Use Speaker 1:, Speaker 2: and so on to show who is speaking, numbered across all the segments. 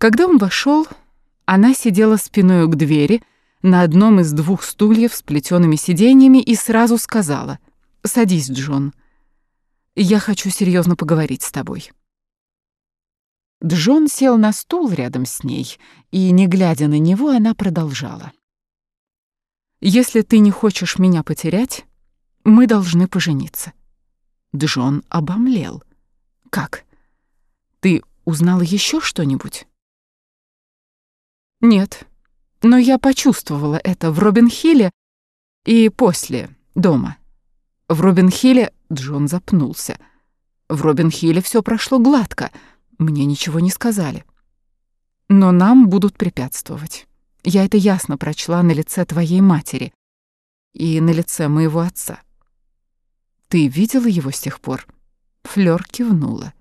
Speaker 1: Когда он вошел, она сидела спиной к двери на одном из двух стульев с плетеными сиденьями и сразу сказала «Садись, Джон, я хочу серьезно поговорить с тобой». Джон сел на стул рядом с ней, и, не глядя на него, она продолжала. «Если ты не хочешь меня потерять, мы должны пожениться». Джон обомлел. «Как? Ты узнала еще что-нибудь?» «Нет, но я почувствовала это в Робин-Хилле и после, дома. В Робин-Хилле Джон запнулся. В Робин-Хилле все прошло гладко — мне ничего не сказали. Но нам будут препятствовать. Я это ясно прочла на лице твоей матери и на лице моего отца. Ты видела его с тех пор? Флёр кивнула.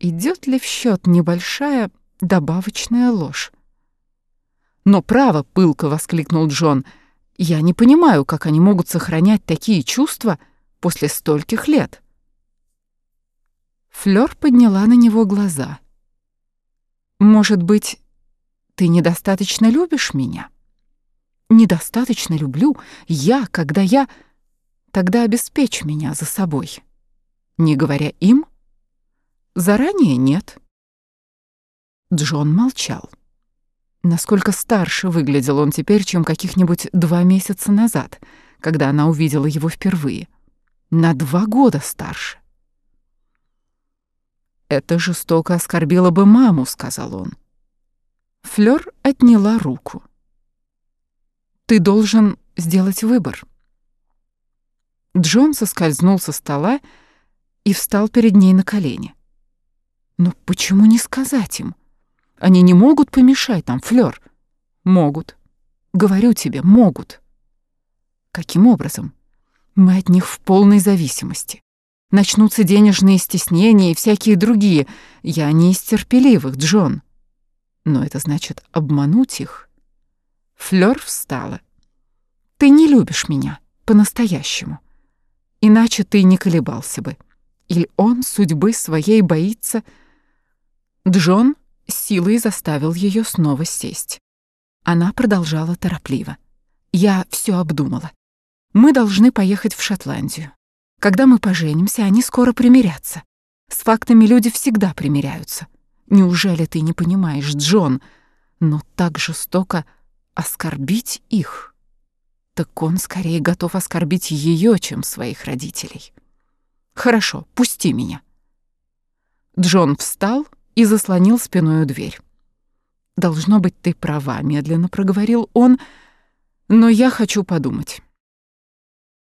Speaker 1: Идет ли в счет небольшая добавочная ложь? Но право, пылко воскликнул Джон. Я не понимаю, как они могут сохранять такие чувства после стольких лет. Флёр подняла на него глаза. «Может быть, ты недостаточно любишь меня?» «Недостаточно люблю. Я, когда я...» «Тогда обеспечь меня за собой». «Не говоря им?» «Заранее нет». Джон молчал. Насколько старше выглядел он теперь, чем каких-нибудь два месяца назад, когда она увидела его впервые. На два года старше. «Это жестоко оскорбило бы маму», — сказал он. Флёр отняла руку. «Ты должен сделать выбор». Джон соскользнул со стола и встал перед ней на колени. «Но почему не сказать им? Они не могут помешать нам, Флёр?» «Могут. Говорю тебе, могут». «Каким образом?» «Мы от них в полной зависимости. Начнутся денежные стеснения и всякие другие. Я не из терпеливых, Джон. Но это значит обмануть их. Флёр встала. Ты не любишь меня по-настоящему. Иначе ты не колебался бы. Или он судьбы своей боится. Джон силой заставил ее снова сесть. Она продолжала торопливо. Я все обдумала. Мы должны поехать в Шотландию. Когда мы поженимся, они скоро примирятся. С фактами люди всегда примиряются. Неужели ты не понимаешь, Джон? Но так жестоко оскорбить их. Так он скорее готов оскорбить ее, чем своих родителей. Хорошо, пусти меня. Джон встал и заслонил спиною дверь. «Должно быть, ты права», — медленно проговорил он, — «но я хочу подумать».